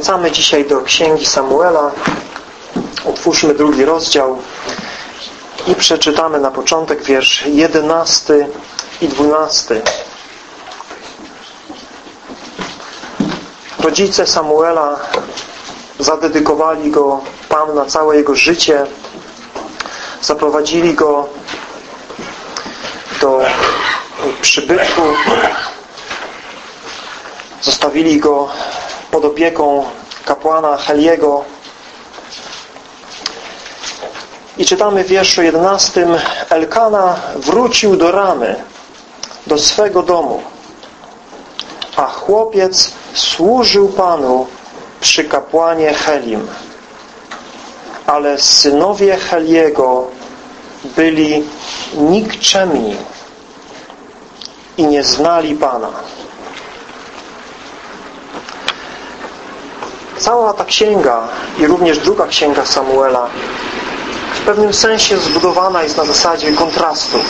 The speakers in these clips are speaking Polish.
Wracamy dzisiaj do Księgi Samuela. Otwórzmy drugi rozdział i przeczytamy na początek wiersz jedenasty i dwunasty. Rodzice Samuela zadedykowali go Panu na całe jego życie. Zaprowadzili go do przybytku. Zostawili go pod opieką kapłana Heliego. I czytamy w wierszu 11. Elkana wrócił do ramy, do swego domu, a chłopiec służył Panu przy kapłanie Helim. Ale synowie Heliego byli nikczemni i nie znali Pana. Cała ta księga i również druga księga Samuela w pewnym sensie zbudowana jest na zasadzie kontrastów.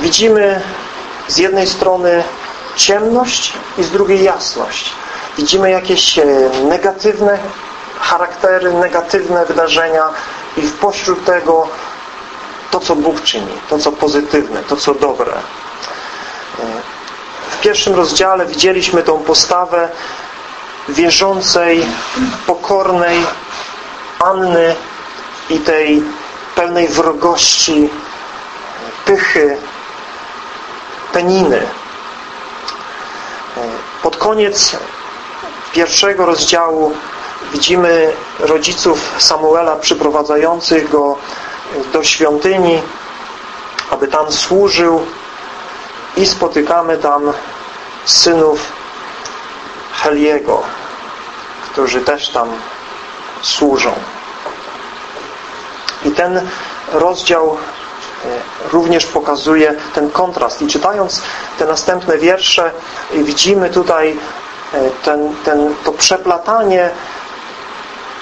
Widzimy z jednej strony ciemność i z drugiej jasność. Widzimy jakieś e, negatywne charaktery, negatywne wydarzenia i w pośród tego to, co Bóg czyni, to, co pozytywne, to, co dobre. W pierwszym rozdziale widzieliśmy tą postawę wierzącej, pokornej Anny i tej pełnej wrogości, pychy, peniny. Pod koniec pierwszego rozdziału widzimy rodziców Samuela przyprowadzających go do świątyni, aby tam służył i spotykamy tam synów Heliego, którzy też tam służą. I ten rozdział e, również pokazuje ten kontrast. I czytając te następne wiersze widzimy tutaj e, ten, ten, to przeplatanie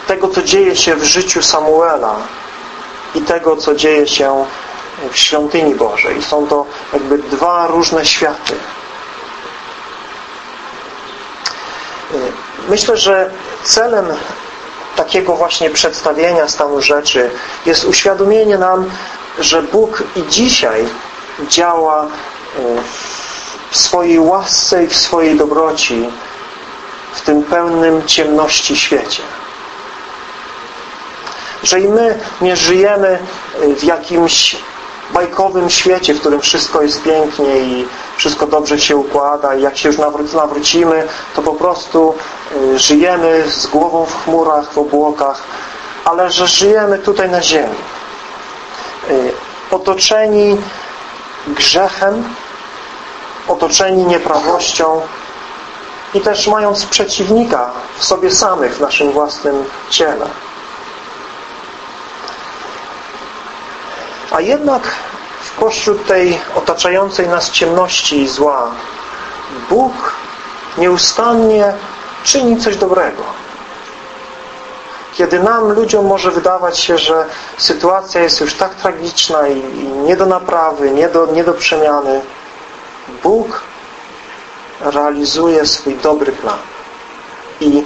tego, co dzieje się w życiu Samuela i tego, co dzieje się w świątyni Bożej. Są to jakby dwa różne światy. Myślę, że celem takiego właśnie przedstawienia stanu rzeczy jest uświadomienie nam, że Bóg i dzisiaj działa e, w swojej łasce i w swojej dobroci w tym pełnym ciemności świecie. Że i my nie żyjemy w jakimś bajkowym świecie, w którym wszystko jest pięknie i wszystko dobrze się układa i jak się już nawrócimy, to po prostu y, żyjemy z głową w chmurach, w obłokach, ale że żyjemy tutaj na ziemi. Y, otoczeni grzechem, otoczeni nieprawością i też mając przeciwnika w sobie samych, w naszym własnym ciele. A jednak pośród tej otaczającej nas ciemności i zła Bóg nieustannie czyni coś dobrego. Kiedy nam, ludziom, może wydawać się, że sytuacja jest już tak tragiczna i, i nie do naprawy, nie do, nie do przemiany, Bóg realizuje swój dobry plan. I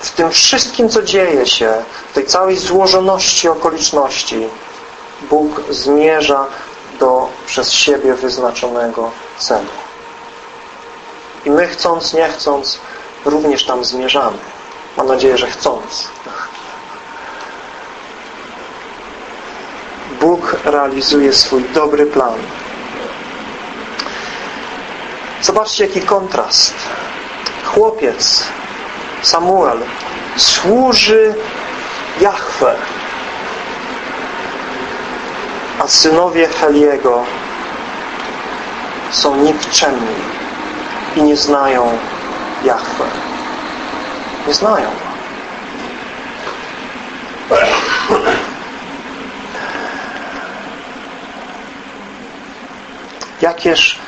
w tym wszystkim, co dzieje się, w tej całej złożoności okoliczności, Bóg zmierza do przez siebie wyznaczonego celu. I my chcąc, nie chcąc, również tam zmierzamy. Mam nadzieję, że chcąc. Bóg realizuje swój dobry plan. Zobaczcie, jaki kontrast. Chłopiec, Samuel, służy Jahwe, synowie Heliego są nikczemni i nie znają Jahwe. Nie znają. Jakież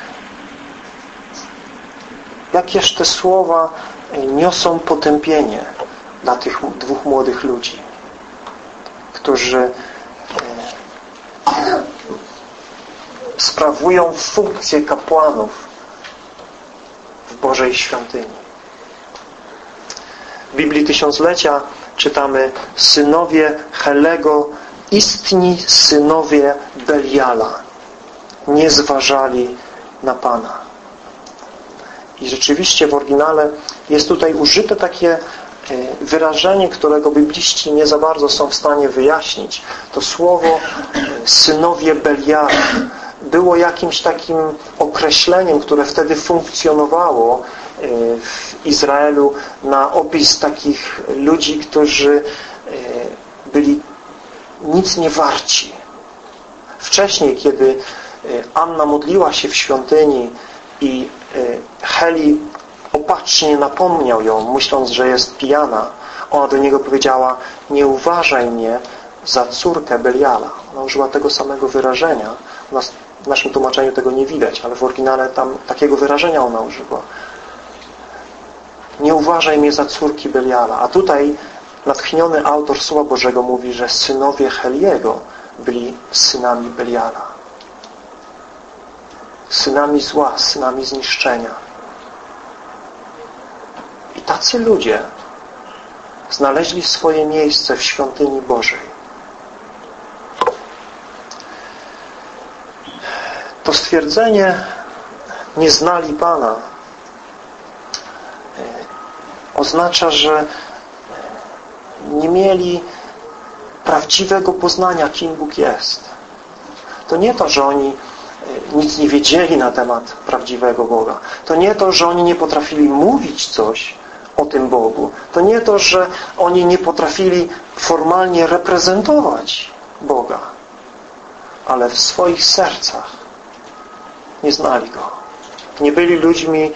jakież te słowa niosą potępienie dla tych dwóch młodych ludzi, którzy sprawują funkcję kapłanów w Bożej świątyni. Biblii Tysiąclecia czytamy synowie Helego, istni synowie Beliala nie zważali na Pana. I rzeczywiście w oryginale jest tutaj użyte takie wyrażenie, którego bibliści nie za bardzo są w stanie wyjaśnić. To słowo e, synowie Beliala było jakimś takim określeniem, które wtedy funkcjonowało e, w Izraelu na opis takich ludzi, którzy byli nic nie warci. Wcześniej, kiedy Anna modliła się w świątyni i Heli opatrznie napomniał ją, myśląc, że jest pijana. Ona do niego powiedziała, nie uważaj mnie za córkę Beliala. Ona użyła tego samego wyrażenia. W naszym tłumaczeniu tego nie widać, ale w oryginale tam takiego wyrażenia ona używa. Nie uważaj mnie za córki Beliala. A tutaj natchniony autor Słowa Bożego mówi, że synowie Heliego byli synami Beliala. Synami zła, synami zniszczenia. I tacy ludzie znaleźli swoje miejsce w świątyni Bożej. To stwierdzenie nie znali Pana e, oznacza, że nie mieli prawdziwego poznania, kim Bóg jest. To nie to, że oni e, nic nie wiedzieli na temat prawdziwego Boga. To nie to, że oni nie potrafili mówić coś, o tym Bogu. To nie to, że oni nie potrafili formalnie reprezentować Boga, ale w swoich sercach nie znali Go. Nie byli ludźmi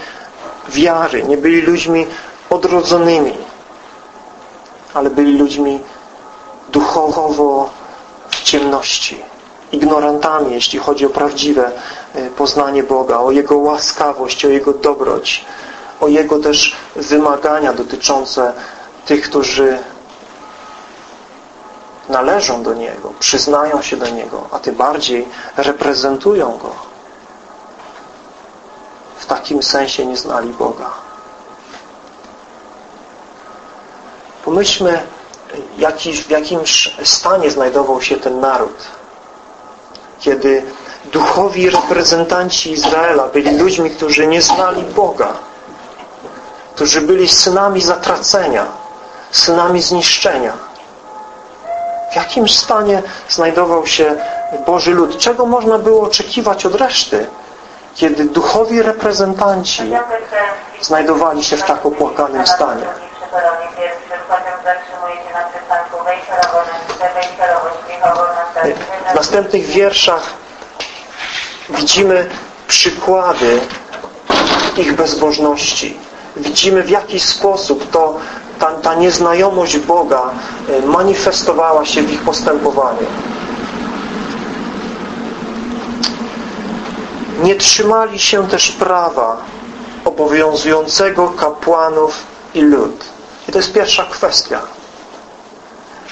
wiary, nie byli ludźmi odrodzonymi, ale byli ludźmi duchowo w ciemności, ignorantami, jeśli chodzi o prawdziwe e, poznanie Boga, o Jego łaskawość, o Jego dobroć, o Jego też wymagania dotyczące tych, którzy należą do Niego, przyznają się do Niego, a tym bardziej reprezentują Go. W takim sensie nie znali Boga. Pomyślmy, w jakim stanie znajdował się ten naród, kiedy duchowi reprezentanci Izraela byli ludźmi, którzy nie znali Boga którzy byli synami zatracenia, synami zniszczenia. W jakim stanie znajdował się Boży lud? Czego można było oczekiwać od reszty, kiedy duchowi reprezentanci znajdowali się w tak opłakanym stanie? W następnych wierszach widzimy przykłady ich bezbożności widzimy w jaki sposób to, ta, ta nieznajomość Boga e, manifestowała się w ich postępowaniu. Nie trzymali się też prawa obowiązującego kapłanów i lud. I to jest pierwsza kwestia.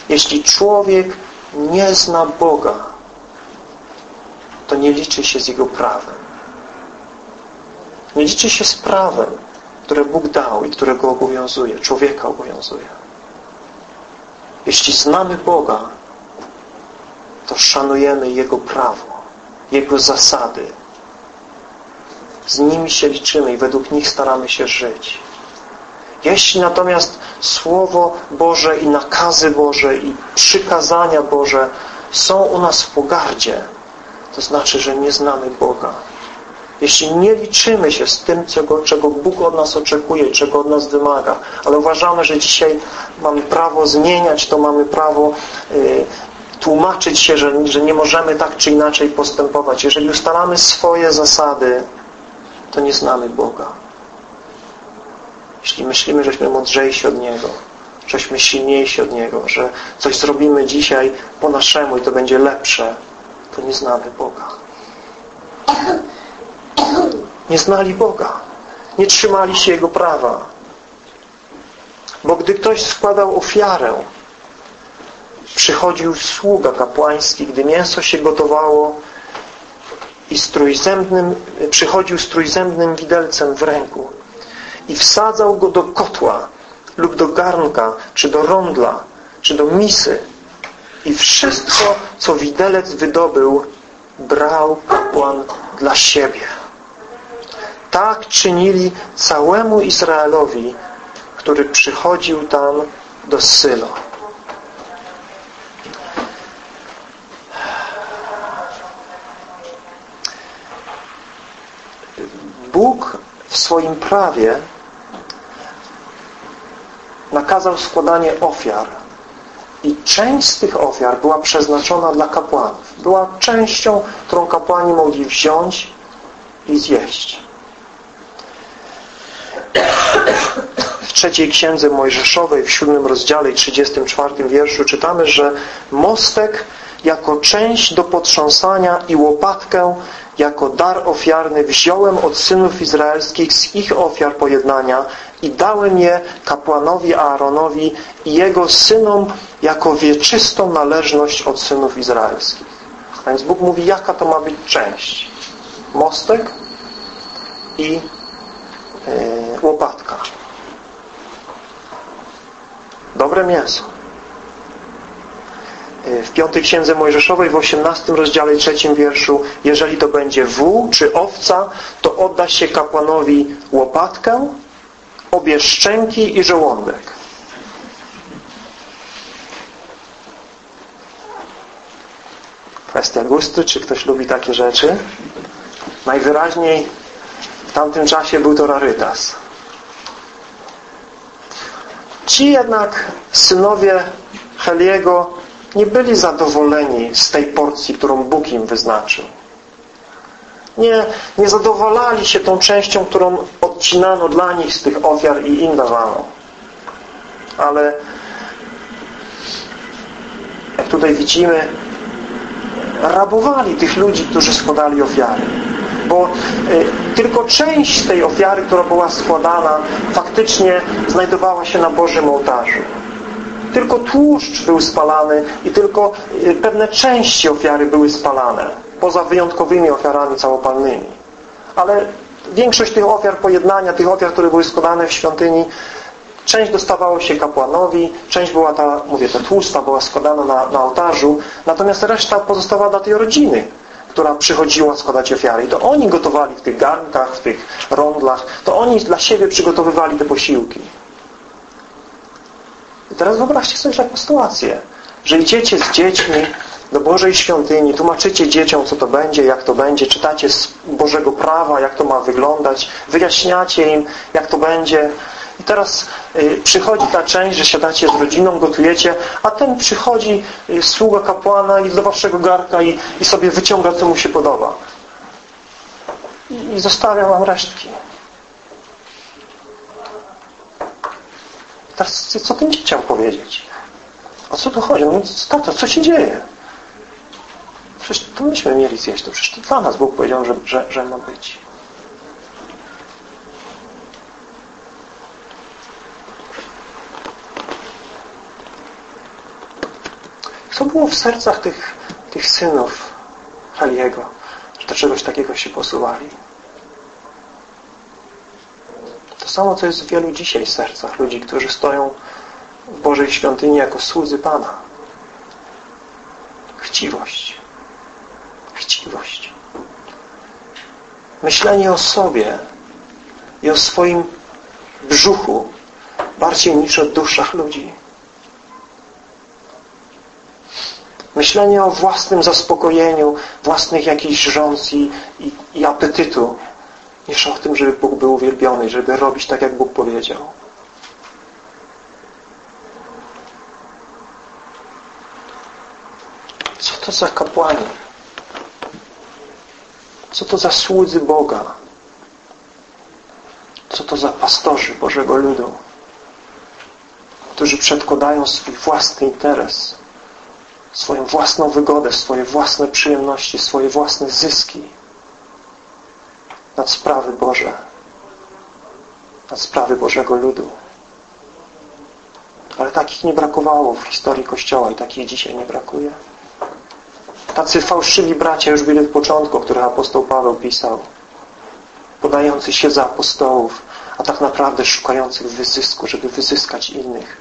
Jeśli człowiek nie zna Boga, to nie liczy się z Jego prawem. Nie liczy się z prawem które Bóg dał i które Go obowiązuje, człowieka obowiązuje. Jeśli znamy Boga, to szanujemy Jego prawo, Jego zasady. Z nimi się liczymy i według nich staramy się żyć. Jeśli natomiast Słowo Boże i nakazy Boże i przykazania Boże są u nas w pogardzie, to znaczy, że nie znamy Boga jeśli nie liczymy się z tym, czego, czego Bóg od nas oczekuje, czego od nas wymaga, ale uważamy, że dzisiaj mamy prawo zmieniać, to mamy prawo y, tłumaczyć się, że, że nie możemy tak czy inaczej postępować. Jeżeli ustalamy swoje zasady, to nie znamy Boga. Jeśli myślimy, żeśmy mądrzejsi od Niego, żeśmy silniejsi od Niego, że coś zrobimy dzisiaj po naszemu i to będzie lepsze, to nie znamy Boga. Nie znali Boga. Nie trzymali się Jego prawa. Bo gdy ktoś składał ofiarę, przychodził sługa kapłański, gdy mięso się gotowało i z trójzębnym, przychodził z trójzębnym widelcem w ręku i wsadzał go do kotła, lub do garnka, czy do rondla, czy do misy. I wszystko, co widelec wydobył, brał kapłan dla siebie. Tak czynili całemu Izraelowi, który przychodził tam do Sylo. Bóg w swoim prawie nakazał składanie ofiar i część z tych ofiar była przeznaczona dla kapłanów. Była częścią, którą kapłani mogli wziąć i zjeść. W trzeciej księdze Mojżeszowej, w siódmym rozdziale i 34 wierszu czytamy, że mostek jako część do potrząsania i łopatkę jako dar ofiarny wziąłem od synów izraelskich z ich ofiar pojednania i dałem je kapłanowi Aaronowi i jego synom jako wieczystą należność od synów izraelskich. A więc Bóg mówi, jaka to ma być część. Mostek i łopatka. Dobre mięso. W piątej księdze Mojżeszowej w osiemnastym rozdziale trzecim wierszu jeżeli to będzie wół czy owca to odda się kapłanowi łopatkę obie szczęki i żołądek. Kwestia gustu, czy ktoś lubi takie rzeczy? Najwyraźniej w tamtym czasie był to rarytas. Ci jednak synowie Heliego nie byli zadowoleni z tej porcji, którą Bóg im wyznaczył. Nie, nie zadowalali się tą częścią, którą odcinano dla nich z tych ofiar i im dawano. Ale jak tutaj widzimy, rabowali tych ludzi, którzy składali ofiary. Bo y, tylko część tej ofiary, która była składana, faktycznie znajdowała się na Bożym ołtarzu. Tylko tłuszcz był spalany i tylko y, pewne części ofiary były spalane, poza wyjątkowymi ofiarami całopalnymi. Ale większość tych ofiar pojednania, tych ofiar, które były składane w świątyni, część dostawało się kapłanowi, część była ta, mówię, ta tłusta była składana na, na ołtarzu, natomiast reszta pozostawała dla tej rodziny, która przychodziła składać ofiary. I to oni gotowali w tych garnkach, w tych rondlach, to oni dla siebie przygotowywali te posiłki. I teraz wyobraźcie sobie taką sytuację, że idziecie z dziećmi do Bożej Świątyni, tłumaczycie dzieciom, co to będzie, jak to będzie, czytacie z Bożego Prawa, jak to ma wyglądać, wyjaśniacie im, jak to będzie. I teraz y, przychodzi ta część, że siadacie z rodziną, gotujecie, a ten przychodzi y, sługa kapłana i do waszego garka i, i sobie wyciąga, co mu się podoba. I, zostawia wam resztki. Teraz co tym dzieciom powiedzieć? O co tu chodzi? No, tato, co się dzieje? Przecież to myśmy mieli zjeść. To przecież to dla nas Bóg powiedział, że, że, że ma być. Co było w sercach tych, tych synów Haliego, że do czegoś takiego się posuwali? To samo, co jest w wielu dzisiaj sercach ludzi, którzy stoją w Bożej Świątyni jako słudzy Pana. Chciwość. Chciwość. Myślenie o sobie i o swoim brzuchu bardziej niż o duszach ludzi. Myślenie o własnym zaspokojeniu, własnych jakichś rządz i, i, i apetytu niż o tym, żeby Bóg był uwielbiony, żeby robić tak, jak Bóg powiedział. Co to za kapłani? Co to za słudzy Boga? Co to za pastorzy Bożego Ludu? Którzy przedkładają swój własny interes, swoją własną wygodę, swoje własne przyjemności, swoje własne zyski nad sprawy Boże, nad sprawy Bożego ludu. Ale takich nie brakowało w historii Kościoła i takich dzisiaj nie brakuje. Tacy fałszywi bracia już byli w początku, o których apostoł Paweł pisał. Podający się za apostołów, a tak naprawdę szukających wyzysku, żeby wyzyskać innych.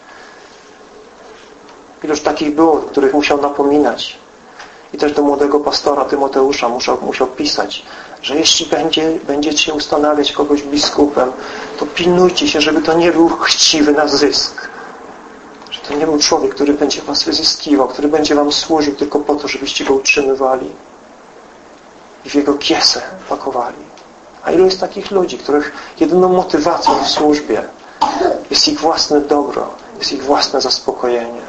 Iluż takich było, których musiał napominać. I też do młodego pastora Tymoteusza musiał, musiał pisać, że jeśli będzie, będziecie ustanawiać kogoś biskupem, to pilnujcie się, żeby to nie był chciwy na zysk. Że to nie był człowiek, który będzie was wyzyskiwał, który będzie wam służył tylko po to, żebyście go utrzymywali i w jego kiesę pakowali. A ilu jest takich ludzi, których jedyną motywacją w służbie jest ich własne dobro, jest ich własne zaspokojenie.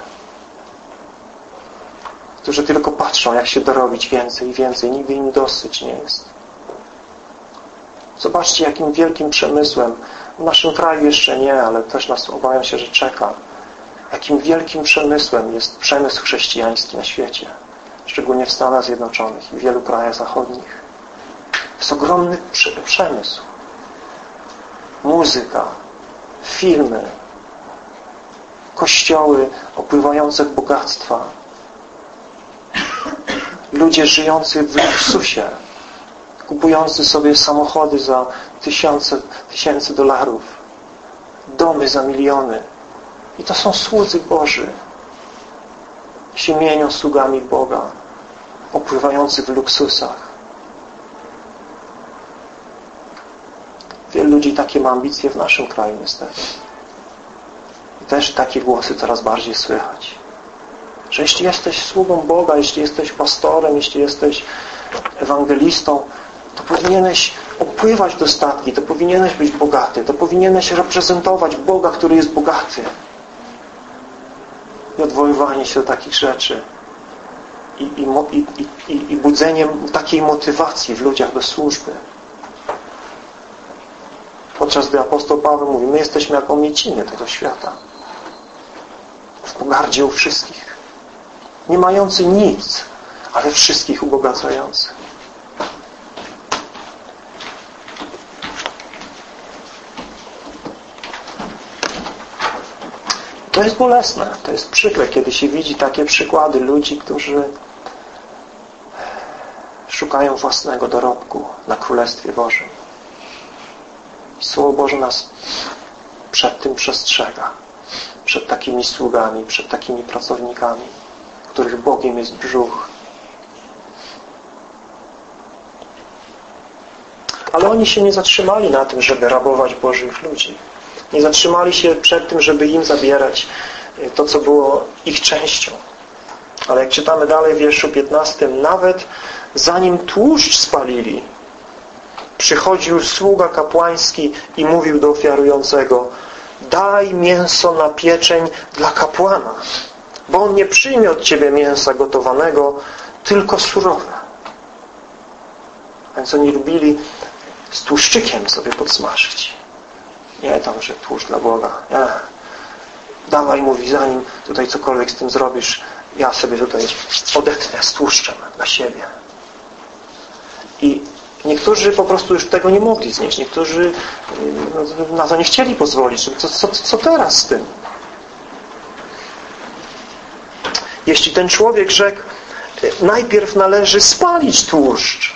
Którzy tylko patrzą, jak się dorobić więcej i więcej. Nigdy im dosyć nie jest. Zobaczcie, jakim wielkim przemysłem, w naszym kraju jeszcze nie, ale też nas obawiam się, że czeka, jakim wielkim przemysłem jest przemysł chrześcijański na świecie szczególnie w Stanach Zjednoczonych i wielu krajach zachodnich. Jest ogromny przemysł. Muzyka, filmy, kościoły opływające w bogactwa, ludzie żyjący w luksusie, kupujący sobie samochody za tysiące, tysięcy dolarów, domy za miliony. I to są słudzy Boży, się mienią sługami Boga, opływający w luksusach. Wielu ludzi takie ma ambicje w naszym kraju niestety. I też takie głosy coraz bardziej słychać. Że jeśli jesteś sługą Boga, jeśli jesteś pastorem, jeśli jesteś ewangelistą, to powinieneś opływać do statki, to powinieneś być bogaty, to powinieneś reprezentować Boga, który jest bogaty i odwoływanie się do takich rzeczy i, i, i, i budzeniem takiej motywacji w ludziach do służby. Podczas gdy apostoł Paweł mówi, my jesteśmy jako mieciny tego świata. W pogardzie u wszystkich. Nie mający nic, ale wszystkich ubogacający. To jest bolesne, to jest przykre, kiedy się widzi takie przykłady ludzi, którzy szukają własnego dorobku na Królestwie Bożym. I Słowo Boże nas przed tym przestrzega. Przed takimi sługami, przed takimi pracownikami, których Bogiem jest brzuch. Ale oni się nie zatrzymali na tym, żeby rabować Bożych ludzi. Nie zatrzymali się przed tym, żeby im zabierać e, to, co było ich częścią. Ale jak czytamy dalej w wierszu 15, nawet zanim tłuszcz spalili, przychodził sługa kapłański i mówił do ofiarującego daj mięso na pieczeń dla kapłana, bo on nie przyjmie od ciebie mięsa gotowanego, tylko surowe. Więc oni lubili z tłuszczykiem sobie podsmażyć. Nie tam, że tłuszcz dla Boga. Nie. Dawaj, mówi, zanim tutaj cokolwiek z tym zrobisz, ja sobie tutaj odetnę z tłuszczem dla siebie. I niektórzy po prostu już tego nie mogli znieść. Niektórzy no, na to nie chcieli pozwolić. Co, co, co teraz z tym? Jeśli ten człowiek rzekł, najpierw należy spalić tłuszcz,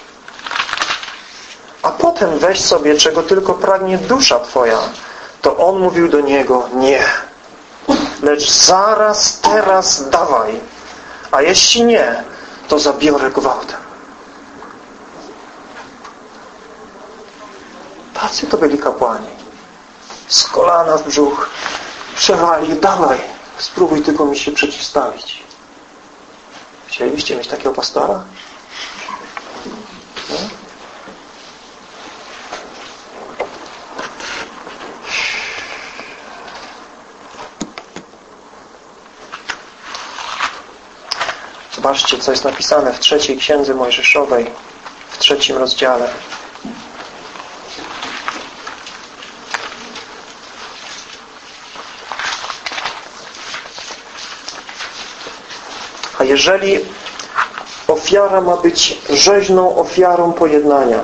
a potem weź sobie, czego tylko pragnie dusza Twoja, to on mówił do niego, nie, lecz zaraz, teraz dawaj, a jeśli nie, to zabiorę gwałtem. Tacy to byli kapłani. Z kolana w brzuch przewali, dawaj, spróbuj tylko mi się przeciwstawić. Chcielibyście mieć takiego pastora? Zobaczcie, co jest napisane w trzeciej księdze Mojżeszowej, w trzecim rozdziale. Jeżeli ofiara ma być rzeźną ofiarą pojednania,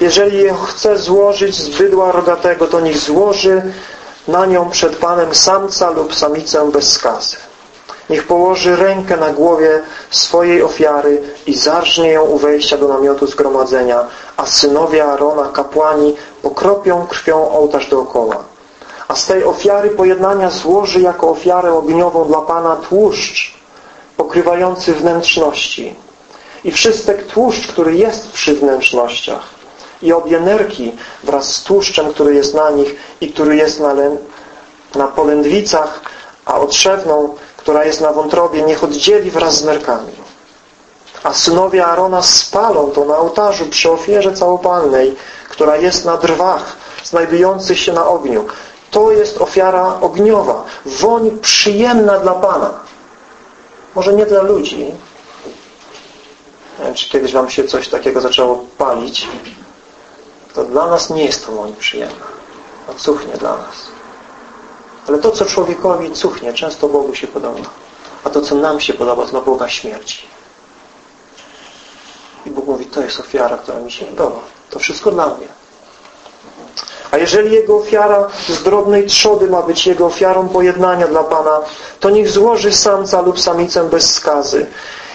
jeżeli chce złożyć z bydła rogatego, to niech złoży na nią przed Panem samca lub samicę bez skazy. Niech położy rękę na głowie swojej ofiary i zarżnie ją u wejścia do namiotu zgromadzenia, a synowie Arona, kapłani, pokropią krwią ołtarz dookoła. A z tej ofiary pojednania złoży jako ofiarę ogniową dla Pana tłuszcz pokrywający wnętrzności i wszystek tłuszcz, który jest przy wnętrznościach i obie nerki wraz z tłuszczem, który jest na nich i który jest na, na polędwicach, a otrzewną, która jest na wątrobie, niech oddzieli wraz z nerkami. A synowie Arona spalą to na ołtarzu przy ofierze całopalnej, która jest na drwach, znajdujących się na ogniu. To jest ofiara ogniowa, woń przyjemna dla Pana. Może nie dla ludzi. Nie wiem, czy kiedyś Wam się coś takiego zaczęło palić. To dla nas nie jest to woń przyjemna. To cuchnie dla nas. Ale to, co człowiekowi cuchnie, często Bogu się podoba. A to, co nam się podoba, to na Boga śmierci. I Bóg mówi, to jest ofiara, która mi się podoba. To wszystko dla mnie. A jeżeli jego ofiara z drobnej trzody ma być jego ofiarą pojednania dla Pana, to niech złoży samca lub samicę bez skazy.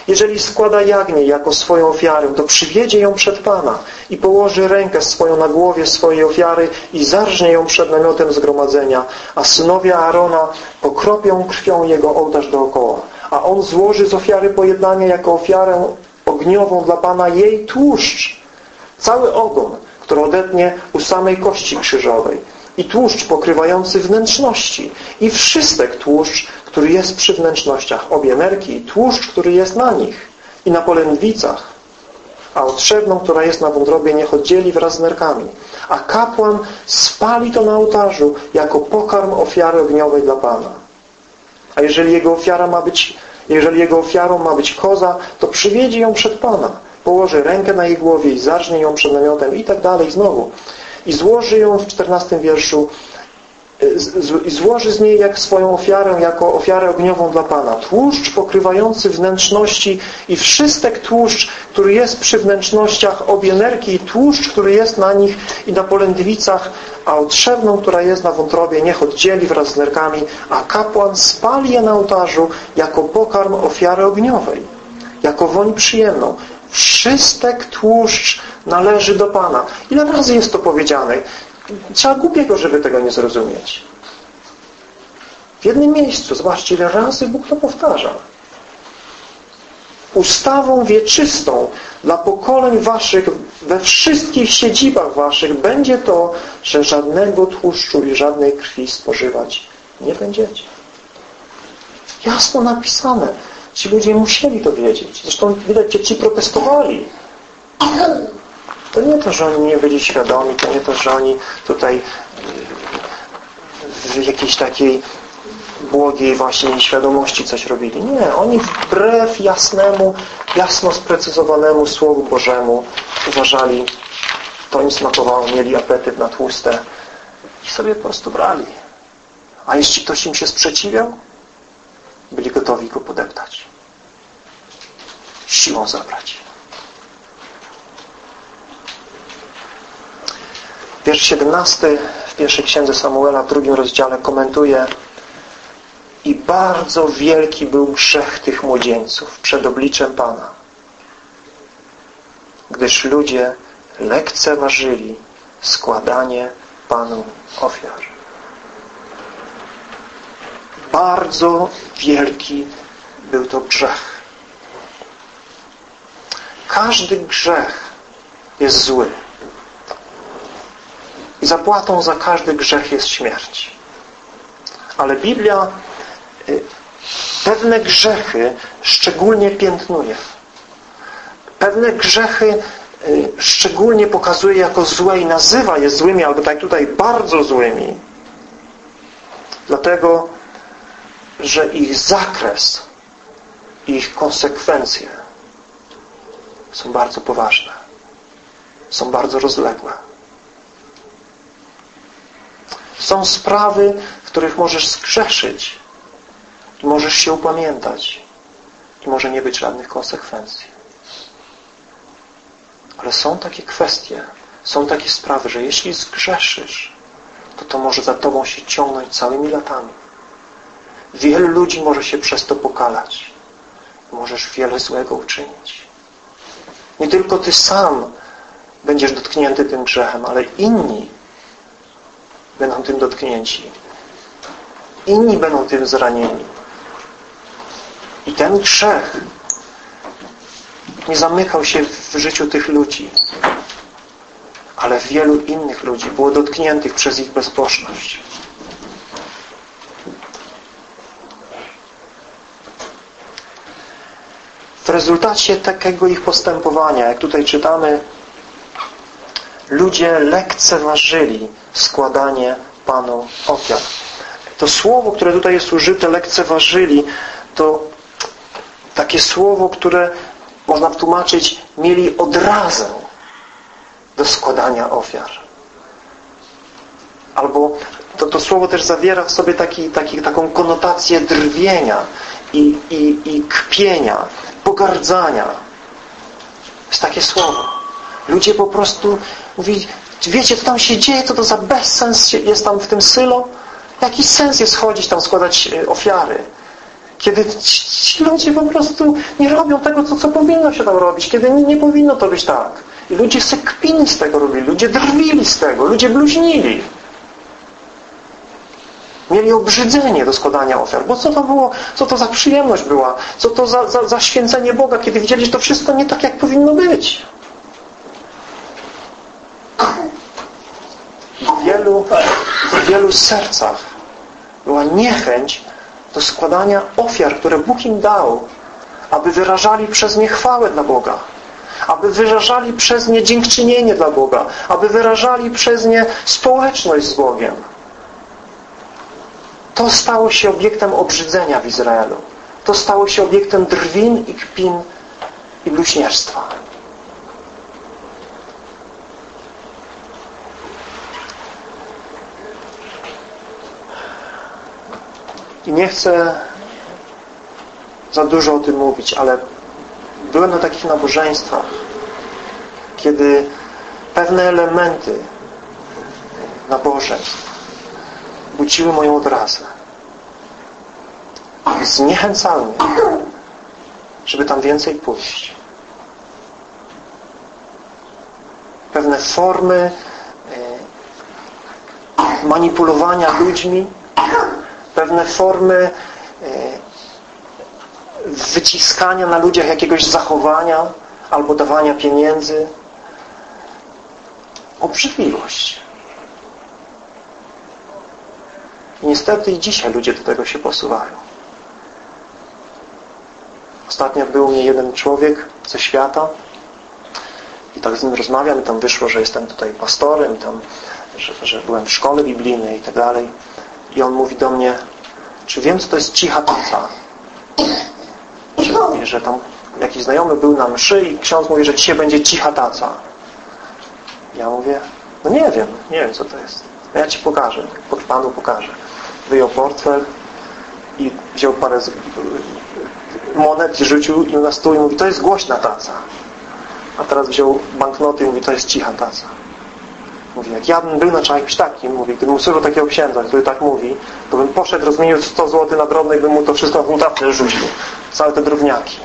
Jeżeli składa jagnię jako swoją ofiarę, to przywiedzie ją przed Pana i położy rękę swoją na głowie swojej ofiary i zarżnie ją przed namiotem zgromadzenia, a synowie Aarona pokropią krwią jego ołtarz dookoła. A on złoży z ofiary pojednania jako ofiarę ogniową dla Pana jej tłuszcz, cały ogon, który odetnie u samej kości krzyżowej i tłuszcz pokrywający wnętrzności i wszystek tłuszcz, który jest przy wnętrznościach, obie nerki i tłuszcz, który jest na nich i na polędwicach, a otrzewną, która jest na wątrobie, niech oddzieli wraz z nerkami. A kapłan spali to na ołtarzu jako pokarm ofiary ogniowej dla Pana. A jeżeli jego ofiara ma być, jeżeli jego ofiarą ma być koza, to przywiedzie ją przed Pana. Położy rękę na jej głowie i zacznie ją przed namiotem i tak dalej znowu. I złoży ją w czternastym wierszu i złoży z niej jak swoją ofiarę, jako ofiarę ogniową dla Pana. Tłuszcz pokrywający wnętrzności i wszystek tłuszcz, który jest przy wnętrznościach, obie nerki i tłuszcz, który jest na nich i na polędwicach, a otrzewną, która jest na wątrobie, niech oddzieli wraz z nerkami, a kapłan spali je na ołtarzu jako pokarm ofiary ogniowej, jako woń przyjemną. Wszystek tłuszcz należy do Pana. Ile razy jest to powiedziane? Trzeba głupiego, żeby tego nie zrozumieć. W jednym miejscu, zobaczcie ile razy Bóg to powtarza. Ustawą wieczystą dla pokoleń waszych we wszystkich siedzibach waszych będzie to, że żadnego tłuszczu i żadnej krwi spożywać nie będziecie. Jasno napisane. Ci ludzie musieli to wiedzieć. Zresztą widać, że ci protestowali. To nie to, że oni nie byli świadomi, to nie to, że oni tutaj w jakiejś takiej błogiej właśnie nieświadomości coś robili. Nie, oni wbrew jasnemu, jasno sprecyzowanemu Słowu Bożemu uważali, to im smakowało, mieli apetyt na tłuste i sobie po prostu brali. A jeśli ktoś im się sprzeciwiał, byli gotowi go podeptać. Siłą zabrać. Wiersz 17 w pierwszej księdze Samuela w drugim rozdziale komentuje i bardzo wielki był grzech tych młodzieńców przed obliczem Pana, gdyż ludzie lekceważyli składanie Panu ofiar. Bardzo wielki był to grzech. Każdy grzech jest zły. I zapłatą za każdy grzech jest śmierć. Ale Biblia y, pewne grzechy szczególnie piętnuje. Pewne grzechy y, szczególnie pokazuje jako złe i nazywa je złymi, albo tak tutaj bardzo złymi. Dlatego, że ich zakres i ich konsekwencje są bardzo poważne. Są bardzo rozległe. Są sprawy, w których możesz skrzeszyć i możesz się upamiętać i może nie być żadnych konsekwencji. Ale są takie kwestie, są takie sprawy, że jeśli zgrzeszysz, to to może za Tobą się ciągnąć całymi latami. Wielu ludzi może się przez to pokalać. Możesz wiele złego uczynić. Nie tylko Ty sam będziesz dotknięty tym grzechem, ale inni będą tym dotknięci. Inni będą tym zranieni. I ten grzech nie zamykał się w życiu tych ludzi, ale wielu innych ludzi było dotkniętych przez ich bezbożność. W rezultacie takiego ich postępowania, jak tutaj czytamy, ludzie lekceważyli składanie Panu ofiar. To słowo, które tutaj jest użyte, lekceważyli, to takie słowo, które można tłumaczyć, mieli odrazę do składania ofiar. Albo to, to słowo też zawiera w sobie taki, taki, taką konotację drwienia i, i, i kpienia, pogardzania. Jest takie słowo. Ludzie po prostu mówili, wiecie co tam się dzieje, co to za bezsens jest tam w tym sylo? Jaki sens jest chodzić tam, składać e, ofiary? Kiedy ci ludzie po prostu nie robią tego, co, co powinno się tam robić. Kiedy nie, nie powinno to być tak. I ludzie se kpiny z tego robili. Ludzie drwili z tego. Ludzie bluźnili. Mieli obrzydzenie do składania ofiar. Bo co to było? Co to za przyjemność była? Co to za, za, za święcenie Boga, kiedy widzieli, że to wszystko nie tak, jak powinno być? W wielu, w wielu sercach była niechęć do składania ofiar, które Bóg im dał, aby wyrażali przez nie chwałę dla Boga, aby wyrażali przez nie dziękczynienie dla Boga, aby wyrażali przez nie społeczność z Bogiem. To stało się obiektem obrzydzenia w Izraelu. To stało się obiektem drwin i kpin i bluźnierstwa. I nie chcę za dużo o tym mówić, ale byłem na takich nabożeństwach, kiedy pewne elementy nabożeństw budziły moją odrazę. Zniechęcały mnie, żeby tam więcej pójść. Pewne formy e, manipulowania ludźmi pewne formy e, wyciskania na ludziach jakiegoś zachowania albo dawania pieniędzy. Obrzydliwość. Niestety i dzisiaj ludzie do tego się posuwają. Ostatnio był mnie jeden człowiek ze świata i tak z nim rozmawiam i tam wyszło, że jestem tutaj pastorem tam, że, że byłem w szkole biblijnej i tak dalej. I on mówi do mnie, czy wiem, co to jest cicha taca? Że, mówi, że tam jakiś znajomy był na mszy i ksiądz mówi, że dzisiaj będzie cicha taca. Ja mówię, no nie wiem, nie wiem, co to jest. Ja Ci pokażę, Panu pokażę. Wyjął portfel i wziął parę monet, rzucił na stół i mówi, to jest głośna taca. A teraz wziął banknoty i mówi, to jest cicha taca. Mówi, jak ja bym był na czymś takim, mówi, gdybym usłyszał takiego księdza, który tak mówi, to bym poszedł, rozmienił 100 zł na drobne i bym mu to wszystko w mutawkę rzucił. Całe te drówniaki.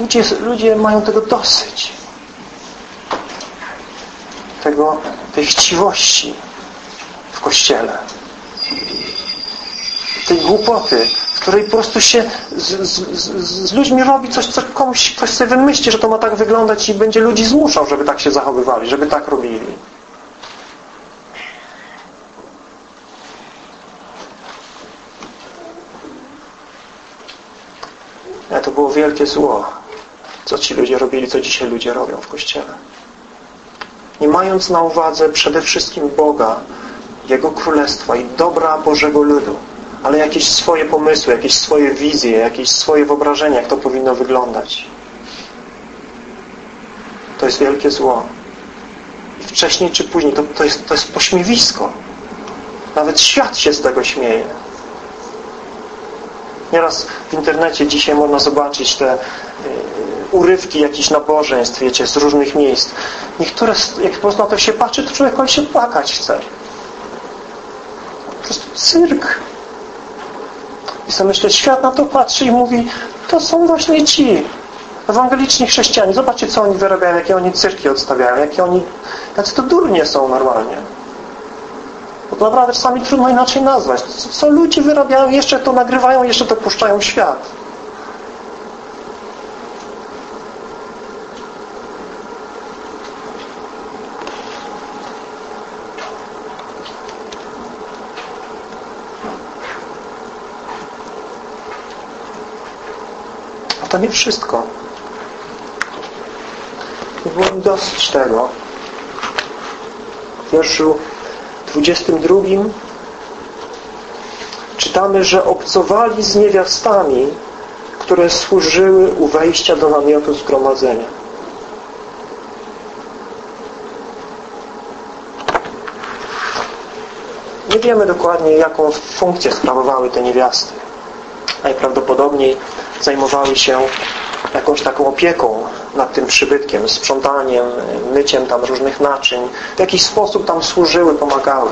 Ludzie, ludzie mają tego dosyć. Tego, tej chciwości w Kościele. Tej głupoty, której po prostu się z, z, z, ludźmi robi coś, co komuś ktoś sobie wymyśli, że to ma tak wyglądać i będzie ludzi zmuszał, żeby tak się zachowywali, żeby tak robili. To było wielkie zło, co ci ludzie robili, co dzisiaj ludzie robią w Kościele. Nie mając na uwadze przede wszystkim Boga, Jego Królestwa i dobra Bożego ludu, ale jakieś swoje pomysły, jakieś swoje wizje, jakieś swoje wyobrażenia, jak to powinno wyglądać. To jest wielkie zło. I wcześniej czy później to, to, jest, to jest pośmiewisko. Nawet świat się z tego śmieje. Nieraz w internecie dzisiaj można zobaczyć te y, urywki jakichś nabożeństw, wiecie, z różnych miejsc. Niektóre, jak po prostu na to się patrzy, to człowiek się płakać chce. Po prostu cyrk I sobie myślę, świat na to patrzy i mówi, to są właśnie ci ewangeliczni chrześcijanie. Zobaczcie, co oni wyrabiają, jakie oni cyrki odstawiają, jakie oni, jacy to durnie są normalnie. To naprawdę czasami trudno inaczej nazwać. Co, co ludzie wyrabiają, jeszcze to nagrywają, jeszcze to puszczają w świat. To nie wszystko. Nie było mi dosyć tego. W wierszu 22 czytamy, że obcowali z niewiastami, które służyły u wejścia do namiotu zgromadzenia. Nie wiemy dokładnie, jaką funkcję sprawowały te niewiasty. Najprawdopodobniej zajmowały się jakąś taką opieką nad tym przybytkiem, sprzątaniem, myciem tam różnych naczyń. W jakiś sposób tam służyły, pomagały.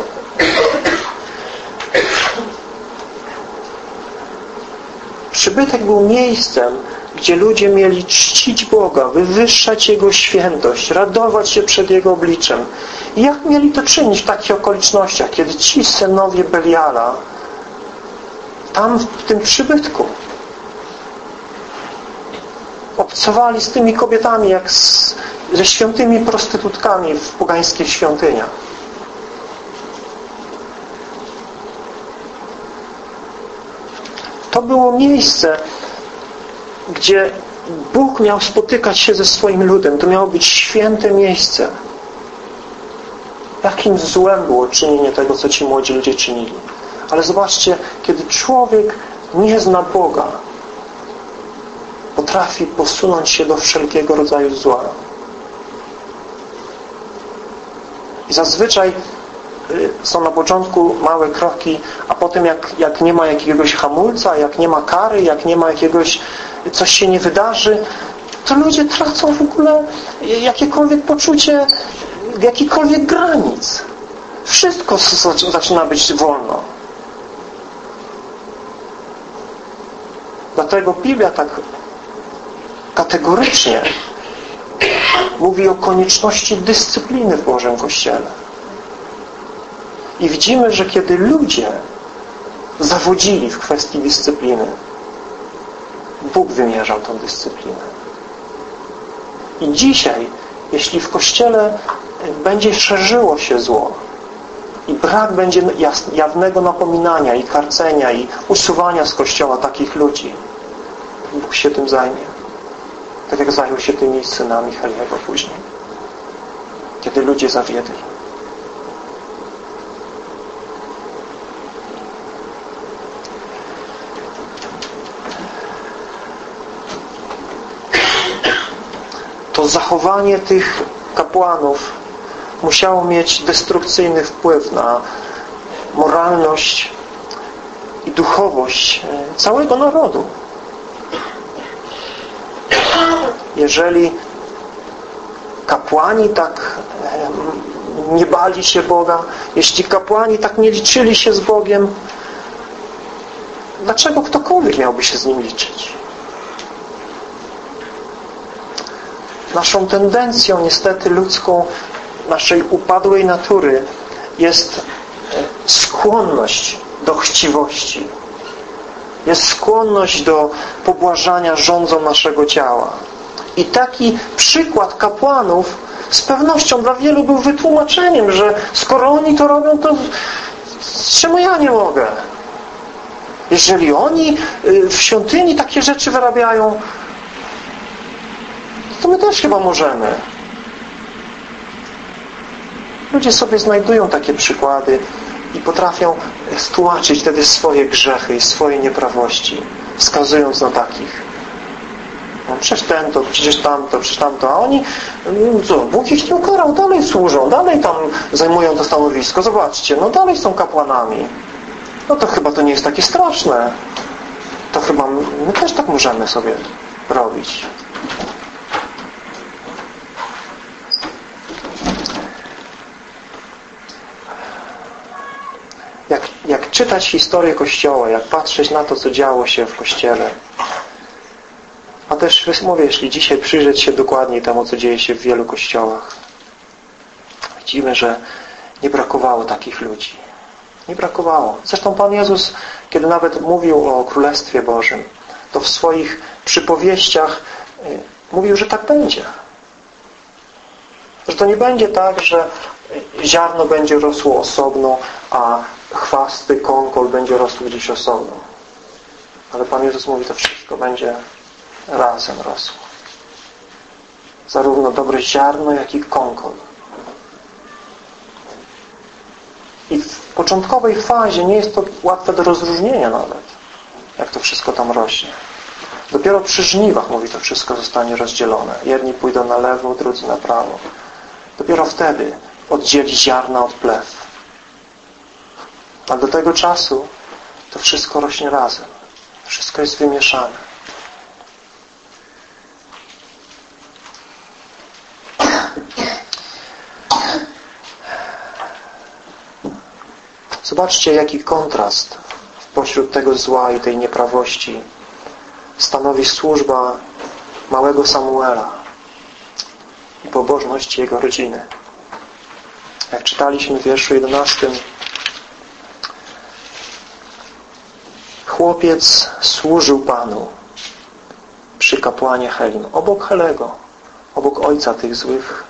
Przybytek był miejscem, gdzie ludzie mieli czcić Boga, wywyższać Jego świętość, radować się przed Jego obliczem. I jak mieli to czynić w takich okolicznościach, kiedy ci synowie Beliala tam w tym przybytku obcowali z tymi kobietami jak z, ze świętymi prostytutkami w pogańskich świątyniach. To było miejsce, gdzie Bóg miał spotykać się ze swoim ludem. To miało być święte miejsce. Jakim złem było czynienie tego, co ci młodzi ludzie czynili. Ale zobaczcie, kiedy człowiek nie zna Boga, potrafi posunąć się do wszelkiego rodzaju zła. I zazwyczaj y, są na początku małe kroki, a potem jak, jak nie ma jakiegoś hamulca, jak nie ma kary, jak nie ma jakiegoś, coś się nie wydarzy, to ludzie tracą w ogóle jakiekolwiek poczucie jakichkolwiek granic. Wszystko zaczyna być wolno. Dlatego Biblia tak kategorycznie mówi o konieczności dyscypliny w Bożym Kościele. I widzimy, że kiedy ludzie zawodzili w kwestii dyscypliny, Bóg wymierzał tą dyscyplinę. I dzisiaj, jeśli w Kościele będzie szerzyło się zło i brak będzie jawnego napominania i karcenia i usuwania z Kościoła takich ludzi, Bóg się tym zajmie. Tak jak zajął się tymi synami Heliego później. Kiedy ludzie zawiedli. To zachowanie tych kapłanów musiało mieć destrukcyjny wpływ na moralność i duchowość e, całego narodu jeżeli kapłani tak nie bali się Boga, jeśli kapłani tak nie liczyli się z Bogiem, dlaczego ktokolwiek miałby się z Nim liczyć? Naszą tendencją niestety ludzką, naszej upadłej natury jest skłonność do chciwości. Jest skłonność do pobłażania rządzom naszego ciała. I taki przykład kapłanów z pewnością dla wielu był wytłumaczeniem, że skoro oni to robią, to czemu ja nie mogę? Jeżeli oni y, w świątyni takie rzeczy wyrabiają, to my też chyba możemy. Ludzie sobie znajdują takie przykłady i potrafią stłumaczyć wtedy swoje grzechy i swoje nieprawości, wskazując na takich. No, przecież ten to, przecież tamto, przecież tamto. A oni, mm, co, Bóg ich nie ukarał, dalej służą, dalej tam zajmują to stanowisko. Zobaczcie, no dalej są kapłanami. No to chyba to nie jest takie straszne. To chyba my też tak możemy sobie robić. Jak, jak czytać historię Kościoła, jak patrzeć na to, co działo się w Kościele, a też, mówię, jeśli dzisiaj przyjrzeć się dokładniej temu, co dzieje się w wielu kościołach, widzimy, że nie brakowało takich ludzi. Nie brakowało. Zresztą Pan Jezus, kiedy nawet mówił o Królestwie Bożym, to w swoich przypowieściach y, mówił, że tak będzie. Że to nie będzie tak, że ziarno będzie rosło osobno, a chwasty, kąkol będzie rosł gdzieś osobno. Ale Pan Jezus mówi, to wszystko będzie razem rosło. Zarówno dobre ziarno, jak i kąkol. I w początkowej fazie nie jest to łatwe do rozróżnienia nawet, jak to wszystko tam rośnie. Dopiero przy żniwach, mówi, to wszystko zostanie rozdzielone. Jedni pójdą na lewo, drudzy na prawo. Dopiero wtedy oddzieli ziarna od plew. A do tego czasu to wszystko rośnie razem. Wszystko jest wymieszane. Zobaczcie, jaki kontrast pośród tego zła i tej nieprawości stanowi służba małego Samuela i pobożność jego rodziny. Jak czytaliśmy w wierszu 11 chłopiec służył Panu przy kapłanie Helim, obok Helego, obok ojca tych złych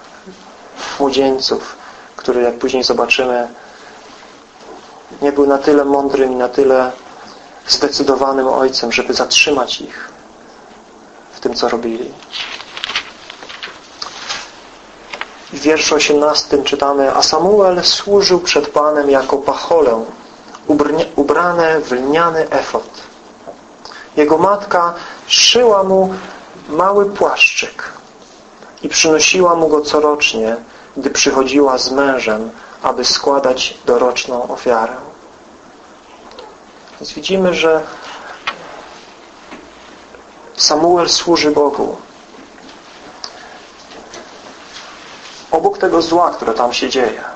młodzieńców, który, jak później zobaczymy, nie był na tyle mądrym i na tyle zdecydowanym ojcem, żeby zatrzymać ich w tym, co robili. W wierszu 18 czytamy A Samuel służył przed Panem jako pacholę ubrane w lniany efot. Jego matka szyła mu mały płaszczyk i przynosiła mu go corocznie, gdy przychodziła z mężem, aby składać doroczną ofiarę. Więc widzimy, że Samuel służy Bogu. Obok tego zła, które tam się dzieje.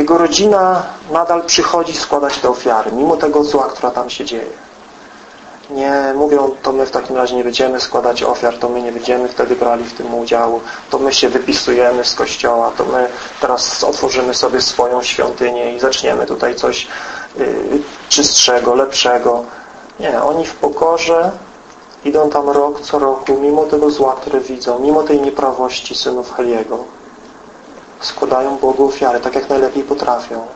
Jego rodzina nadal przychodzi składać te ofiary, mimo tego zła, która tam się dzieje. Nie mówią, to my w takim razie nie będziemy składać ofiar, to my nie będziemy wtedy brali w tym udziału, to my się wypisujemy z kościoła, to my teraz otworzymy sobie swoją świątynię i zaczniemy tutaj coś yy, czystszego, lepszego. Nie, oni w pokorze idą tam rok co roku, mimo tego zła, które widzą, mimo tej nieprawości synów Heliego składają Bogu ofiary, tak jak najlepiej potrafią.